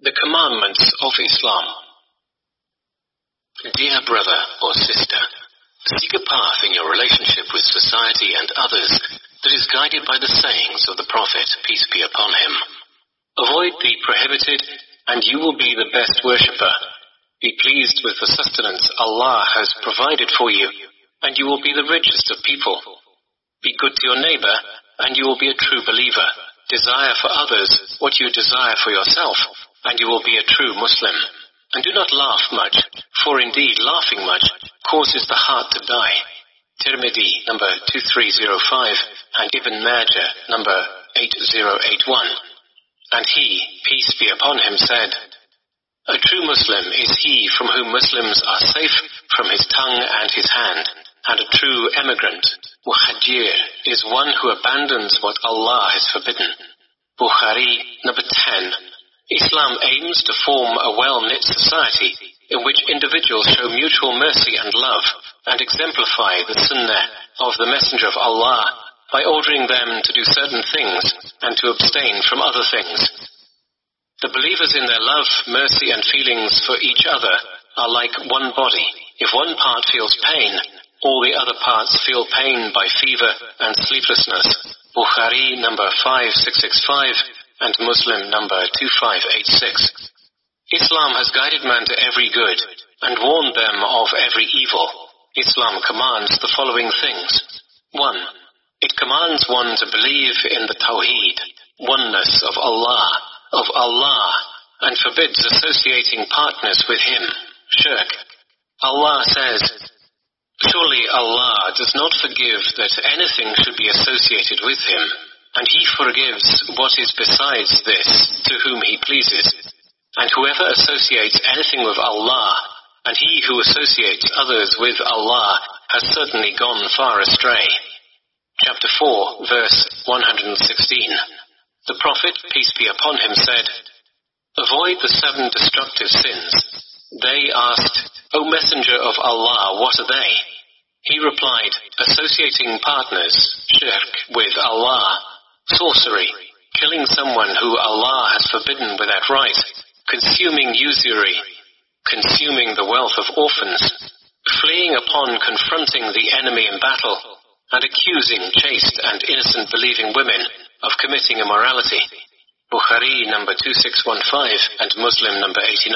The Commandments of Islam. Dear brother or sister, seek a path in your relationship with society and others that is guided by the sayings of the Prophet, peace be upon him. Avoid the prohibited, and you will be the best worshipper. Be pleased with the sustenance Allah has provided for you, and you will be the richest of people. Be good to your neighbor, and you will be a true believer. Desire for others what you desire for yourself and you will be a true Muslim. And do not laugh much, for indeed laughing much causes the heart to die. Tirmidhi, number 2305, and Ibn Majah, number 8081. And he, peace be upon him, said, A true Muslim is he from whom Muslims are safe from his tongue and his hand, and a true emigrant, muhajir, is one who abandons what Allah has forbidden. Bukhari, number 10, Islam aims to form a well-knit society in which individuals show mutual mercy and love and exemplify the sunnah of the Messenger of Allah by ordering them to do certain things and to abstain from other things. The believers in their love, mercy and feelings for each other are like one body. If one part feels pain, all the other parts feel pain by fever and sleeplessness. Bukhari number 5665 and Muslim number 2586. Islam has guided man to every good and warned them of every evil. Islam commands the following things. 1. It commands one to believe in the Tawheed, oneness of Allah, of Allah, and forbids associating partners with Him, shirk. Allah says, Surely Allah does not forgive that anything should be associated with Him and he forgives what is besides this to whom he pleases. And whoever associates anything with Allah, and he who associates others with Allah, has certainly gone far astray. Chapter 4, verse 116. The Prophet, peace be upon him, said, Avoid the seven destructive sins. They asked, O Messenger of Allah, what are they? He replied, associating partners, shirk, with Allah, sorcery, killing someone who Allah has forbidden without right, consuming usury, consuming the wealth of orphans, fleeing upon confronting the enemy in battle, and accusing chaste and innocent believing women of committing immorality. Bukhari number 2615 and Muslim number 89.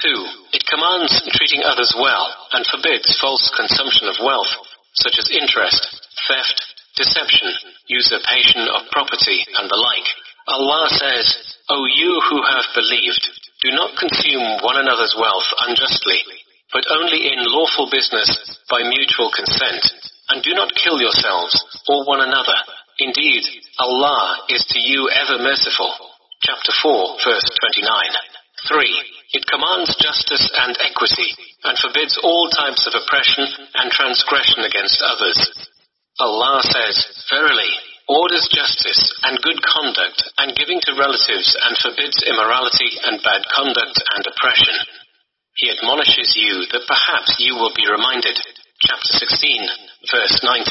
2. It commands treating others well and forbids false consumption of wealth, such as interest, theft, deception, usurpation of property, and the like. Allah says, O you who have believed, do not consume one another's wealth unjustly, but only in lawful business by mutual consent, and do not kill yourselves or one another. Indeed, Allah is to you ever merciful. Chapter 4, verse 29. 3. It commands justice and equity, and forbids all types of oppression and transgression against others. Allah says, Verily, orders justice and good conduct and giving to relatives and forbids immorality and bad conduct and oppression. He admonishes you that perhaps you will be reminded. Chapter 16, verse 90.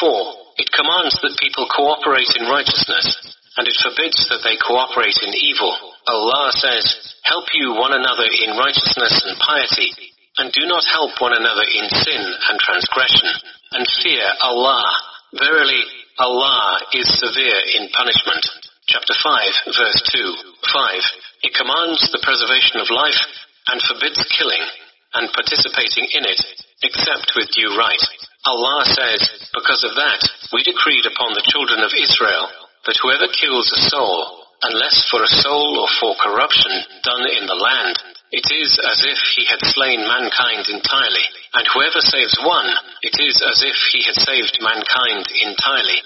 4. It commands that people cooperate in righteousness, and it forbids that they cooperate in evil. Allah says, Help you one another in righteousness and piety, and do not help one another in sin and transgression and fear Allah. Verily, Allah is severe in punishment. Chapter 5, verse 2. 5. It commands the preservation of life and forbids killing and participating in it, except with due right. Allah says, Because of that, we decreed upon the children of Israel that whoever kills a soul, unless for a soul or for corruption done in the land, it is as if he had slain mankind entirely, and whoever saves one, it is as if he had saved mankind entirely.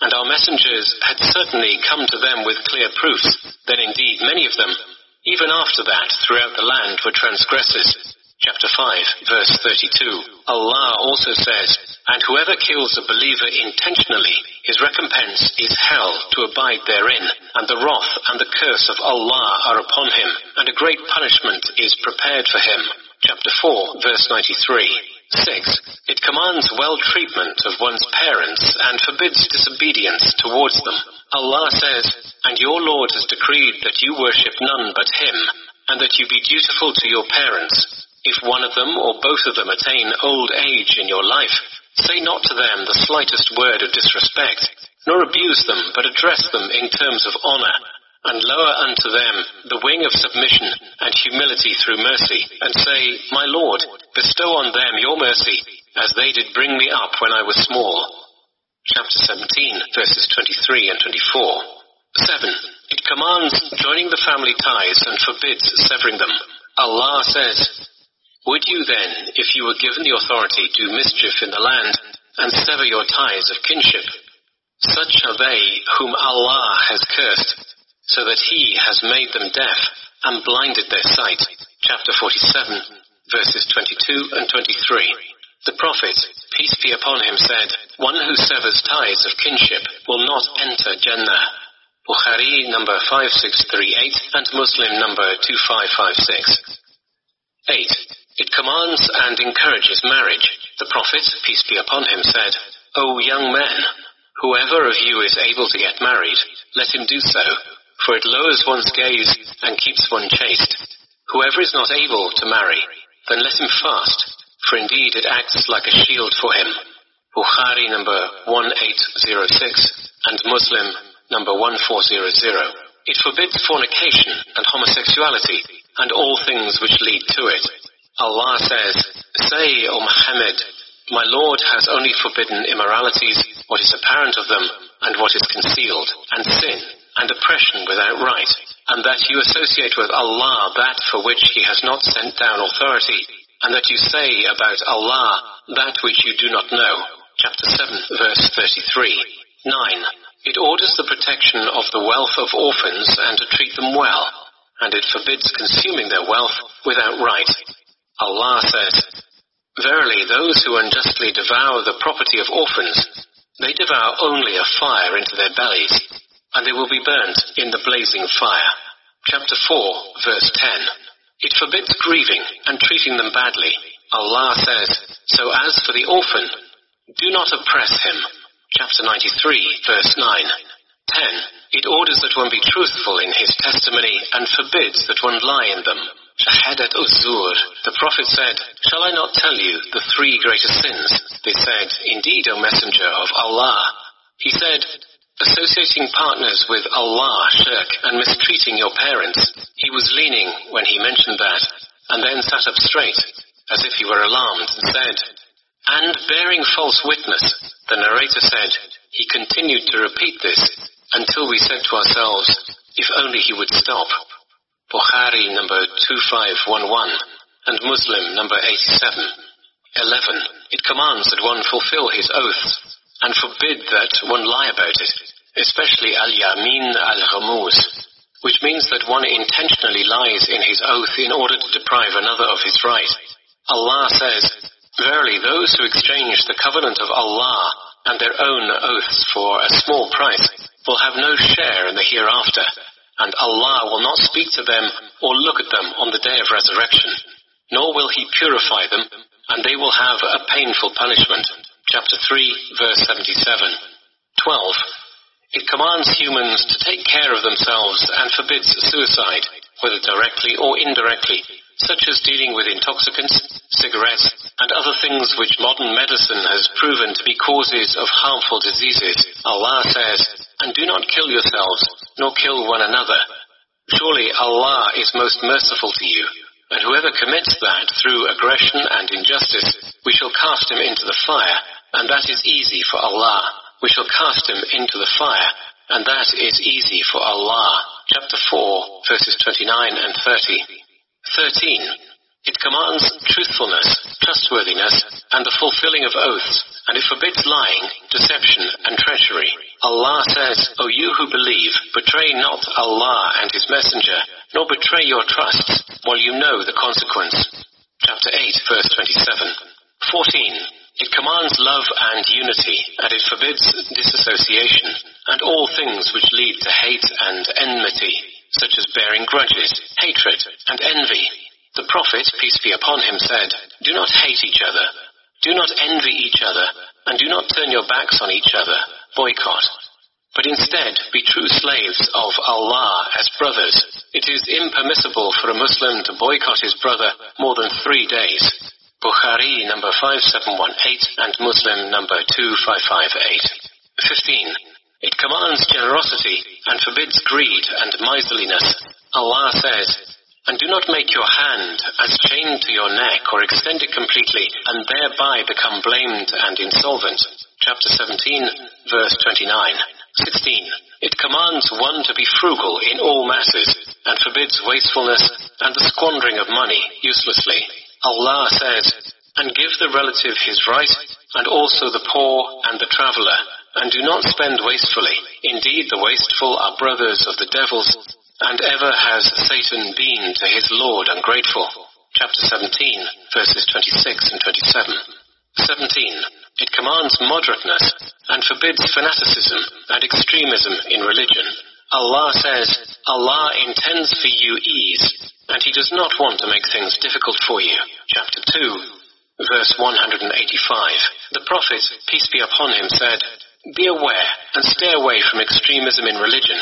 And our messengers had certainly come to them with clear proofs that indeed many of them, even after that, throughout the land were transgressors. Chapter 5, verse 32. Allah also says, And whoever kills a believer intentionally, his recompense is hell to abide therein, and the wrath and the curse of Allah are upon him, and a great punishment is prepared for him. Chapter 4, verse 93. 6. It commands well treatment of one's parents and forbids disobedience towards them. Allah says, And your Lord has decreed that you worship none but Him, and that you be dutiful to your parents. If one of them or both of them attain old age in your life, say not to them the slightest word of disrespect, nor abuse them, but address them in terms of honor and lower unto them the wing of submission and humility through mercy, and say, My Lord, bestow on them your mercy, as they did bring me up when I was small. Chapter 17, verses 23 and 24. 7. It commands joining the family ties and forbids severing them. Allah says, Would you then, if you were given the authority, do mischief in the land and sever your ties of kinship? Such are they whom Allah has cursed so that he has made them deaf and blinded their sight. Chapter 47, verses 22 and 23. The Prophet, peace be upon him, said, One who severs ties of kinship will not enter Jannah. Bukhari number 5638 and Muslim number 2556. 8. It commands and encourages marriage. The Prophet, peace be upon him, said, O young men, whoever of you is able to get married, let him do so for it lowers one's gaze and keeps one chaste. Whoever is not able to marry, then let him fast, for indeed it acts like a shield for him. Bukhari number 1806 and Muslim number 1400. It forbids fornication and homosexuality and all things which lead to it. Allah says, Say, O Muhammad, my Lord has only forbidden immoralities, what is apparent of them, and what is concealed, and sin, and oppression without right, and that you associate with Allah that for which He has not sent down authority, and that you say about Allah that which you do not know. Chapter 7, verse 33. 9. It orders the protection of the wealth of orphans and to treat them well, and it forbids consuming their wealth without right. Allah says, Verily, those who unjustly devour the property of orphans, they devour only a fire into their bellies, and they will be burnt in the blazing fire. Chapter 4, verse 10. It forbids grieving and treating them badly. Allah says, So as for the orphan, do not oppress him. Chapter 93, verse 9. 10. It orders that one be truthful in his testimony and forbids that one lie in them. Shahadat Uzur. The Prophet said, Shall I not tell you the three greatest sins? They said, Indeed, O Messenger of Allah. He said, associating partners with Allah, shirk, and mistreating your parents. He was leaning when he mentioned that, and then sat up straight, as if he were alarmed, and said, And bearing false witness, the narrator said, he continued to repeat this until we said to ourselves, if only he would stop. Bukhari number 2511 and Muslim number 87. 11. It commands that one fulfill his oaths and forbid that one lie about it especially al-yamin al-ghamus, which means that one intentionally lies in his oath in order to deprive another of his right. Allah says, Verily those who exchange the covenant of Allah and their own oaths for a small price will have no share in the hereafter, and Allah will not speak to them or look at them on the day of resurrection, nor will He purify them, and they will have a painful punishment. Chapter 3, verse 77. 12. It commands humans to take care of themselves and forbids suicide, whether directly or indirectly, such as dealing with intoxicants, cigarettes, and other things which modern medicine has proven to be causes of harmful diseases. Allah says, And do not kill yourselves, nor kill one another. Surely Allah is most merciful to you, and whoever commits that through aggression and injustice, we shall cast him into the fire, and that is easy for Allah we shall cast him into the fire, and that is easy for Allah. Chapter 4, verses 29 and 30. 13. It commands truthfulness, trustworthiness, and the fulfilling of oaths, and it forbids lying, deception, and treachery. Allah says, O you who believe, betray not Allah and His Messenger, nor betray your trusts, while you know the consequence. Chapter 8, verse 27. 14. It commands love and unity, and it forbids disassociation, and all things which lead to hate and enmity, such as bearing grudges, hatred, and envy. The Prophet, peace be upon him, said, Do not hate each other. Do not envy each other, and do not turn your backs on each other, boycott. But instead, be true slaves of Allah as brothers. It is impermissible for a Muslim to boycott his brother more than three days. Bukhari number 5718 and Muslim number 2558. 15. It commands generosity and forbids greed and miserliness. Allah says, and do not make your hand as chained to your neck or extend it completely and thereby become blamed and insolvent. Chapter 17, verse 29. 16. It commands one to be frugal in all matters and forbids wastefulness and the squandering of money uselessly. Allah says, and give the relative his right and also the poor and the traveler and do not spend wastefully. Indeed, the wasteful are brothers of the devils and ever has Satan been to his Lord ungrateful. Chapter 17, verses 26 and 27. 17. It commands moderateness and forbids fanaticism and extremism in religion. Allah says, Allah intends for you ease, and He does not want to make things difficult for you. Chapter 2, verse 185. The Prophet, peace be upon him, said, Be aware and stay away from extremism in religion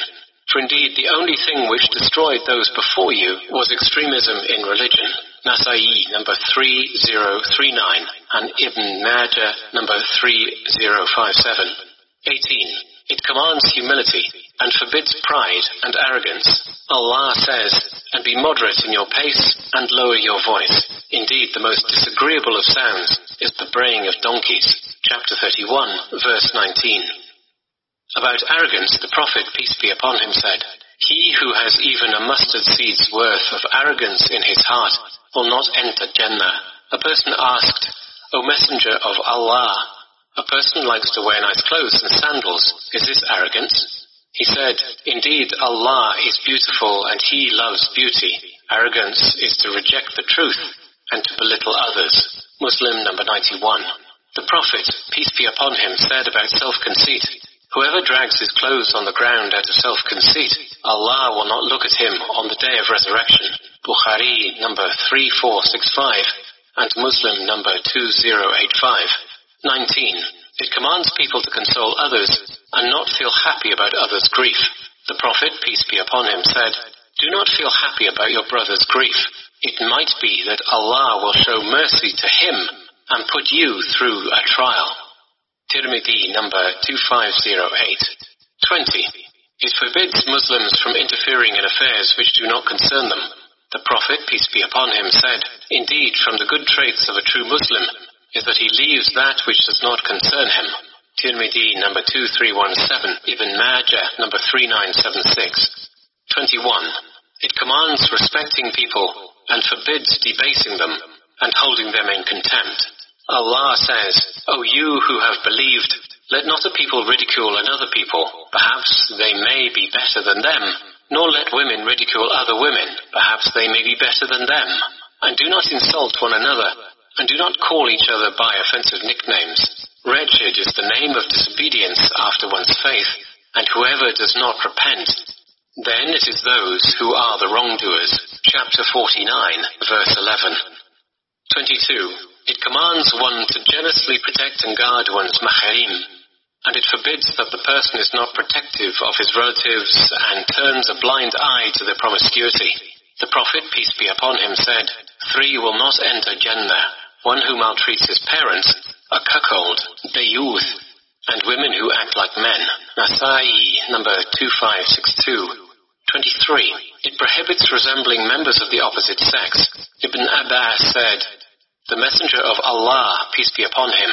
for indeed the only thing which destroyed those before you was extremism in religion. Nasai number 3039 and Ibn Majah number 3057. 18. It commands humility and forbids pride and arrogance. Allah says, and be moderate in your pace and lower your voice. Indeed, the most disagreeable of sounds is the braying of donkeys. Chapter 31, verse 19. About arrogance, the Prophet, peace be upon him, said, He who has even a mustard seed's worth of arrogance in his heart will not enter Jannah. A person asked, O Messenger of Allah, a person likes to wear nice clothes and sandals. Is this arrogance? He said, Indeed, Allah is beautiful and He loves beauty. Arrogance is to reject the truth and to belittle others. Muslim number 91. The Prophet, peace be upon him, said about self-conceit, Whoever drags his clothes on the ground out of self-conceit, Allah will not look at him on the day of resurrection. Bukhari number 3465 and Muslim number 2085. 19. It commands people to console others and not feel happy about others' grief. The Prophet, peace be upon him, said, Do not feel happy about your brother's grief. It might be that Allah will show mercy to him and put you through a trial. Tirmidhi number 2508. 20. It forbids Muslims from interfering in affairs which do not concern them. The Prophet, peace be upon him, said, Indeed, from the good traits of a true Muslim is that he leaves that which does not concern him. Tirmidhi number 2317, Ibn Majah number 3976. 21. It commands respecting people and forbids debasing them and holding them in contempt. Allah says, O you who have believed, let not a people ridicule another people. Perhaps they may be better than them. Nor let women ridicule other women. Perhaps they may be better than them. And do not insult one another. And do not call each other by offensive nicknames. Wretched is the name of disobedience after one's faith. And whoever does not repent, then it is those who are the wrongdoers. Chapter 49, verse 11. 22. It commands one to jealously protect and guard one's maharim, and it forbids that the person is not protective of his relatives and turns a blind eye to their promiscuity. The Prophet, peace be upon him, said, Three will not enter Jannah, one who maltreats his parents, a cuckold, dayyuth, and women who act like men. Nasai, number 2562. 23. It prohibits resembling members of the opposite sex. Ibn Abbas said, the Messenger of Allah, peace be upon him,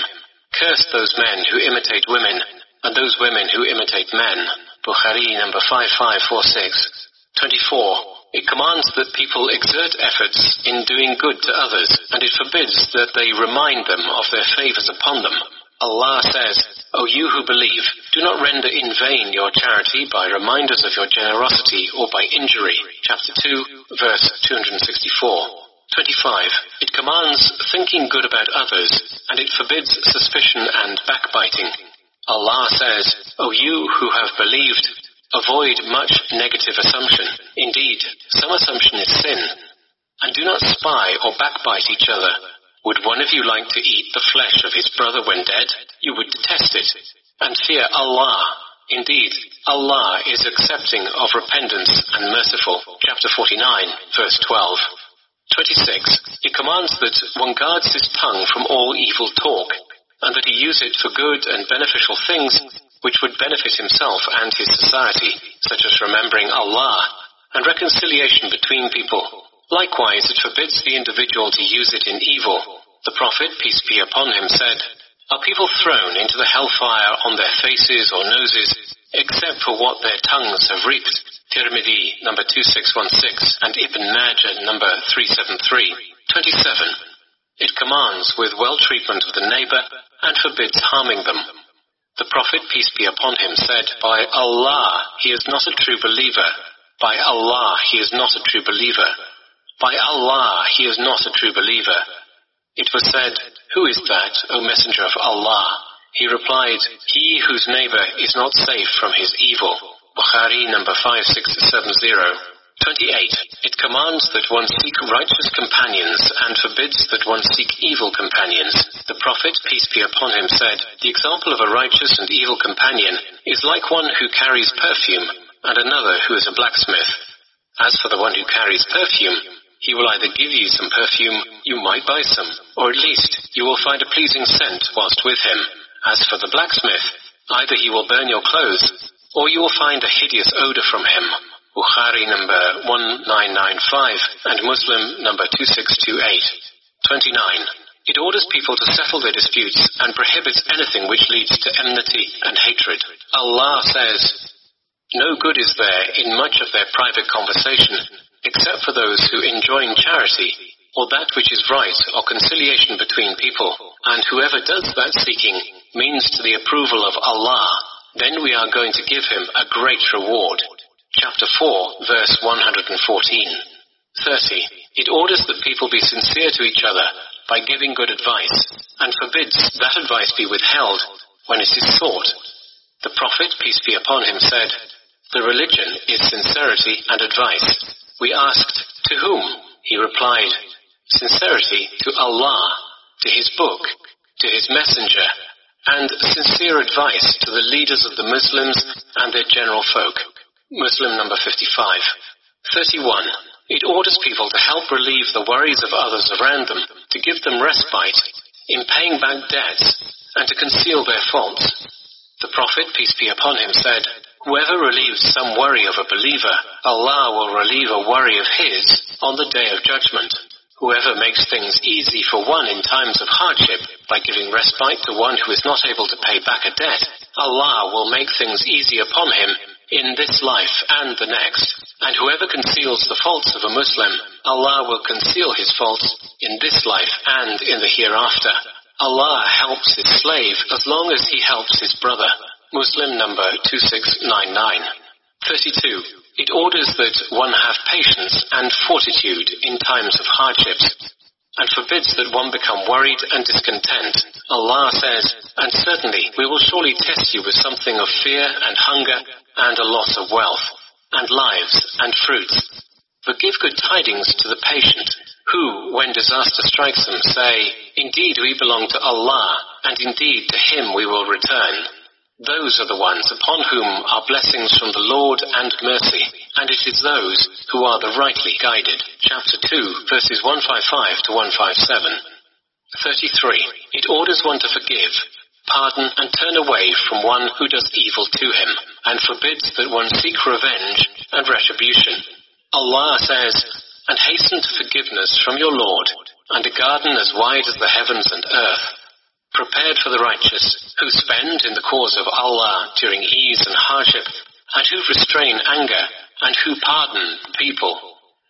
cursed those men who imitate women and those women who imitate men. Bukhari number 5546. 24. It commands that people exert efforts in doing good to others, and it forbids that they remind them of their favors upon them. Allah says, O you who believe, do not render in vain your charity by reminders of your generosity or by injury. Chapter 2, verse 264. 25. It commands thinking good about others, and it forbids suspicion and backbiting. Allah says, O you who have believed, avoid much negative assumption. Indeed, some assumption is sin. And do not spy or backbite each other. Would one of you like to eat the flesh of his brother when dead? You would detest it. And fear Allah. Indeed, Allah is accepting of repentance and merciful. Chapter 49, verse 12. 26. He commands that one guards his tongue from all evil talk, and that he use it for good and beneficial things which would benefit himself and his society, such as remembering Allah and reconciliation between people. Likewise, it forbids the individual to use it in evil. The Prophet, peace be upon him, said, Are people thrown into the hellfire on their faces or noses, except for what their tongues have reaped? Tirmidhi, number 2616, and Ibn Majah, number 373. 27. It commands with well treatment of the neighbor and forbids harming them. The Prophet, peace be upon him, said, By Allah, he is not a true believer. By Allah, he is not a true believer. By Allah, he is not a true believer. It was said, Who is that, O Messenger of Allah? He replied, He whose neighbor is not safe from his evil. Bukhari number 5670. 28. It commands that one seek righteous companions and forbids that one seek evil companions. The Prophet, peace be upon him, said, The example of a righteous and evil companion is like one who carries perfume and another who is a blacksmith. As for the one who carries perfume, he will either give you some perfume, you might buy some, or at least you will find a pleasing scent whilst with him. As for the blacksmith, either he will burn your clothes, or you will find a hideous odor from him. Bukhari number 1995 and Muslim number 2628. 29. It orders people to settle their disputes and prohibits anything which leads to enmity and hatred. Allah says, No good is there in much of their private conversation except for those who enjoin charity, or that which is right, or conciliation between people. And whoever does that seeking means to the approval of Allah, then we are going to give him a great reward. Chapter 4, verse 114. 30. It orders that people be sincere to each other by giving good advice, and forbids that advice be withheld when it is sought. The Prophet, peace be upon him, said, The religion is sincerity and advice. We asked, To whom? He replied, Sincerity to Allah, to His book, to His messenger, and sincere advice to the leaders of the Muslims and their general folk. Muslim number 55. 31. It orders people to help relieve the worries of others around them, to give them respite in paying back debts, and to conceal their faults. The Prophet, peace be upon him, said, Whoever relieves some worry of a believer, Allah will relieve a worry of his on the day of judgment. Whoever makes things easy for one in times of hardship by giving respite to one who is not able to pay back a debt, Allah will make things easy upon him in this life and the next. And whoever conceals the faults of a Muslim, Allah will conceal his faults in this life and in the hereafter. Allah helps his slave as long as he helps his brother. Muslim number 2699. 32. It orders that one have patience and fortitude in times of hardships, and forbids that one become worried and discontent. Allah says, And certainly we will surely test you with something of fear and hunger and a loss of wealth, and lives and fruits. But give good tidings to the patient, who, when disaster strikes them, say, Indeed we belong to Allah, and indeed to Him we will return. Those are the ones upon whom are blessings from the Lord and mercy, and it is those who are the rightly guided. Chapter 2, verses 155 to 157. 33. It orders one to forgive, pardon, and turn away from one who does evil to him, and forbids that one seek revenge and retribution. Allah says, And hasten to forgiveness from your Lord, and a garden as wide as the heavens and earth prepared for the righteous, who spend in the cause of Allah during ease and hardship, and who restrain anger, and who pardon people.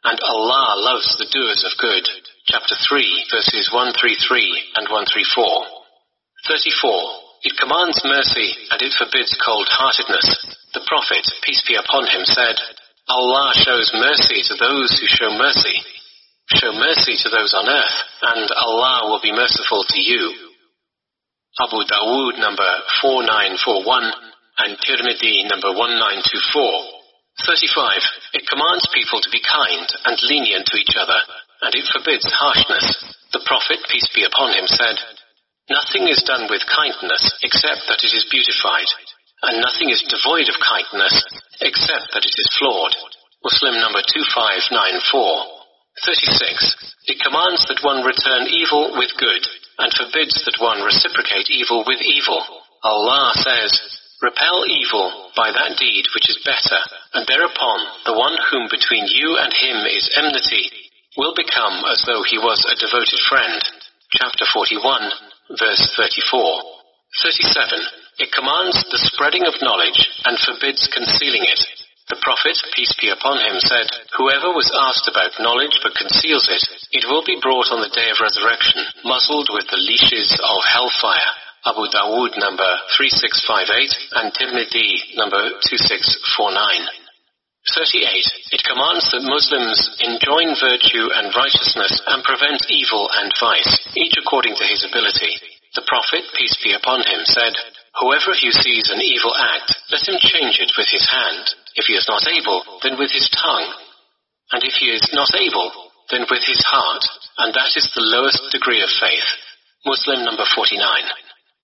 And Allah loves the doers of good. Chapter 3, verses 133 and 134. 34. It commands mercy and it forbids cold-heartedness. The Prophet, peace be upon him, said, Allah shows mercy to those who show mercy. Show mercy to those on earth, and Allah will be merciful to you. Abu Dawood number 4941 and Tirmidhi number 1924. 35. It commands people to be kind and lenient to each other and it forbids harshness. The Prophet, peace be upon him, said, Nothing is done with kindness except that it is beautified, and nothing is devoid of kindness except that it is flawed. Muslim number 2594. 36. It commands that one return evil with good, and forbids that one reciprocate evil with evil. Allah says, Repel evil by that deed which is better, and thereupon the one whom between you and him is enmity will become as though he was a devoted friend. Chapter 41, verse 34. 37. It commands the spreading of knowledge and forbids concealing it. The Prophet, peace be upon him, said, Whoever was asked about knowledge but conceals it, it will be brought on the day of resurrection, muzzled with the leashes of hellfire. Abu Dawood number 3658 and Tirmidhi number 2649. 38. It commands that Muslims enjoin virtue and righteousness and prevent evil and vice, each according to his ability. The Prophet, peace be upon him, said, Whoever of you sees an evil act, let him change it with his hand. If he is not able, then with his tongue. And if he is not able, then with his heart. And that is the lowest degree of faith. Muslim number 49.